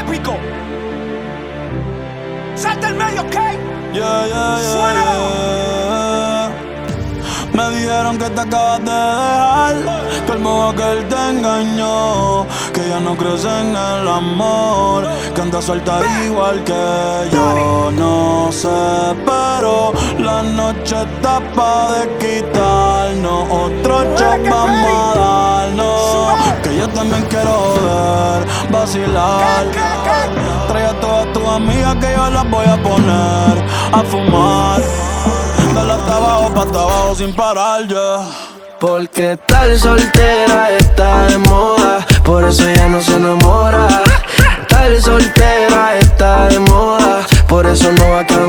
Épico. Salta el medio, ¿ok? Yeah, yeah, yeah, Me dijeron que te acabas de dejar, que el modo que él te engañó, que ya no crees en el amor, que anda suelta igual que yo. No sé, pero la noche está pa' de quitarnos, otro shot vamos a darnos, que yo también quiero ver, Trae a todas tus amigas que yo las voy a poner a fumar. De la hasta abajo pa' hasta abajo sin parar ya. Porque tal soltera está de moda, por eso ya no se enamora. Tal soltera está de moda, por eso no va a cambiar.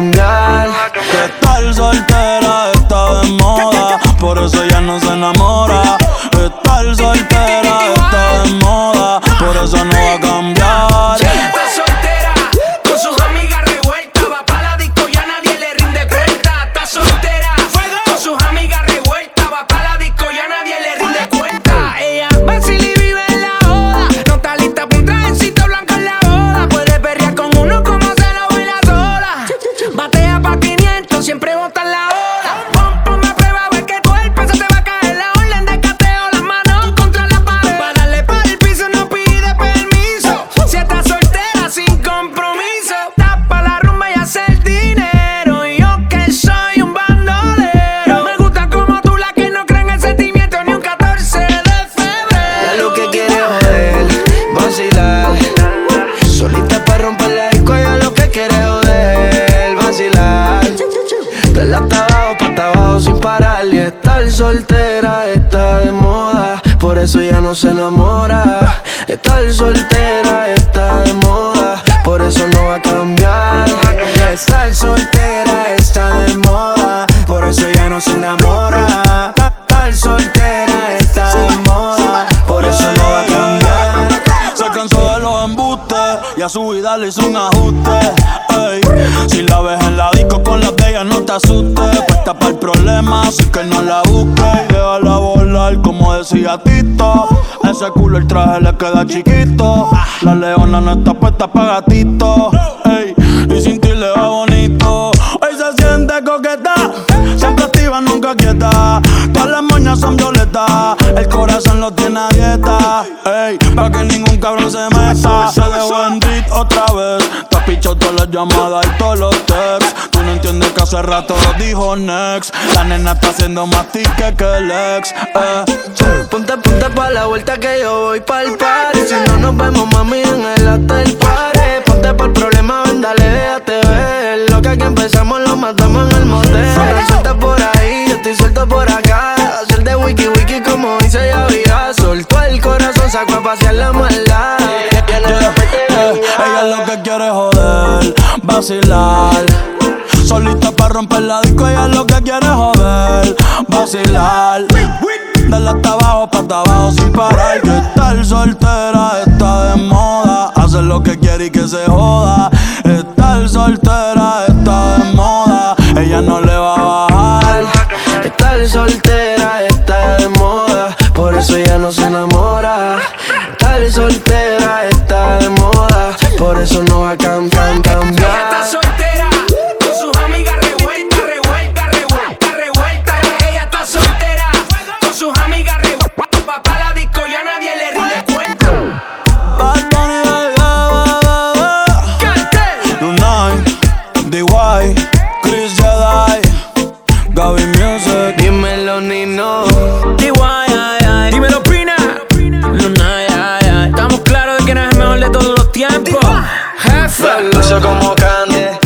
Soltera está de moda, por eso ya no se enamora. Estar soltera está de moda, por eso no va a cambiar. Estar soltera está de moda, por eso ya no se enamora. Estar soltera está de moda, por eso no va a cambiar. Se cansó de los embustes y a su vida le hizo un ajuste. Ey, si la ves en la disco con las de ella, no te asustes. Puesta para el problema, así que no como decía Tito. Ese culo el traje le queda chiquito. La leona no está puesta para gatito. Ey, y sin ti le va bonito. Hoy se siente coqueta, siempre activa, nunca quieta. Todas las moñas son violetas, el corazón lo tiene a dieta. Ey, para que ningún cabrón se meta. Se dejó en otra vez. Te has pichado todas las llamadas y todos los texts. Tú no entiendes que hace rato dijo next. La nena está haciendo más tique que el ex. Eh. Ponte, ponte pa' la vuelta que yo voy pa'l party Si no nos vemos, mami, en el hotel wiki wiki como dice ya vida Soltó el corazón, sacó a pasear la maldad Yeah, yeah. en Ella lo que quiere es joder, vacilar. Solita para romper la disco, ella lo que quiere es joder, vacilar. De la hasta abajo pa' hasta abajo sin parar. Que estar soltera está de moda. Hacer lo que quiere y que se joda. Estar soltera está de moda. Eso ya no se enamora. Estar soltera está de moda, por eso no va a cam- cam- Ella está cambiar. soltera, con sus amigas revueltas, revueltas, revueltas, revueltas. Ella está soltera, con sus amigas revueltas. Va pa' la disco y a nadie le rinde cuenta. Lunay, DY, Chris Jedi, Gaby Music. Dímelo, Nino. tiempo. Jefe. La como candy.